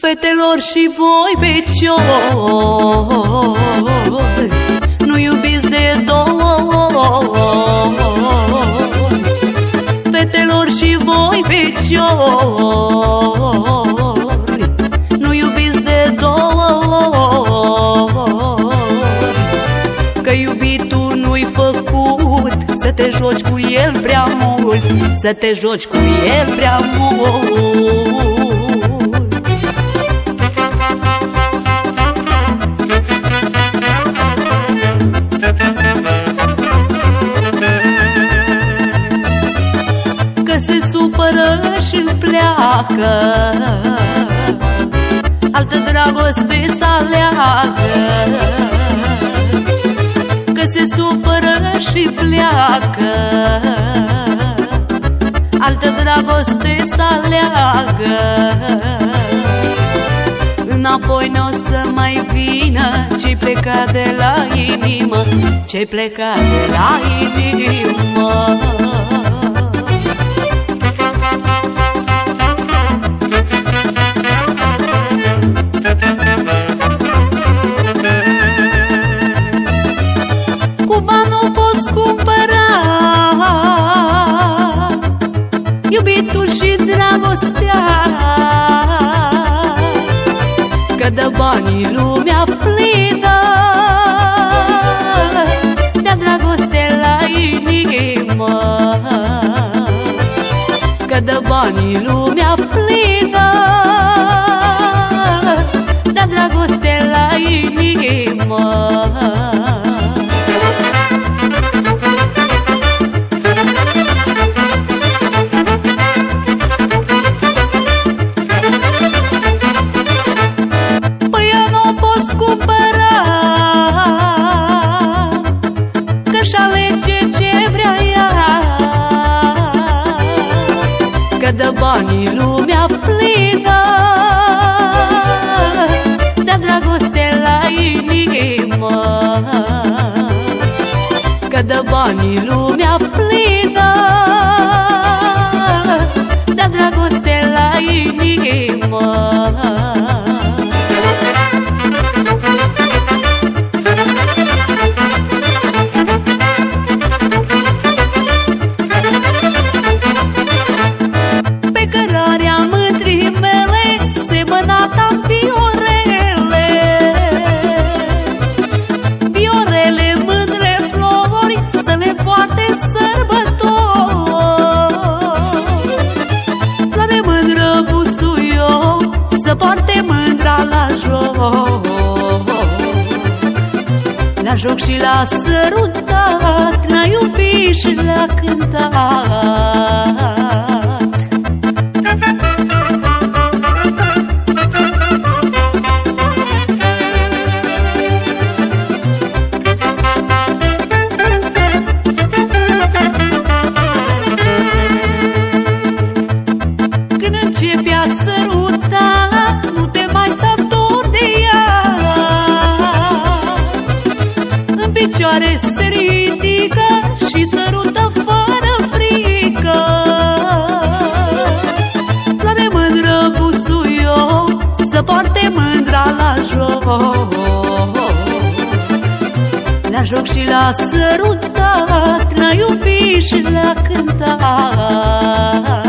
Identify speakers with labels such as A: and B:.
A: Fetelor și voi feciori Nu iubiți de două Fetelor și voi feciori Nu iubiți de două Că iubitul nu-i făcut Să te joci cu el prea mult Să te joci cu el prea mult pleacă. Altă dragoste să aleagă. Că se supără și pleacă. Altă dragoste să aleagă. Înapoi nu o să mai vină Ce-i pleca de la inimă Ce-i pleca de la inimă Că dă banii lumea Că dă banii lumea plină De dragoste la inimă. Că dă banii lumea La joc și la sărutat L-a iubit și l-a cântat picioare se ridică și sărută fără frică. Floare mândră busuio, să poarte mândra la joc. La joc și la sărutat, la iubit și la cântat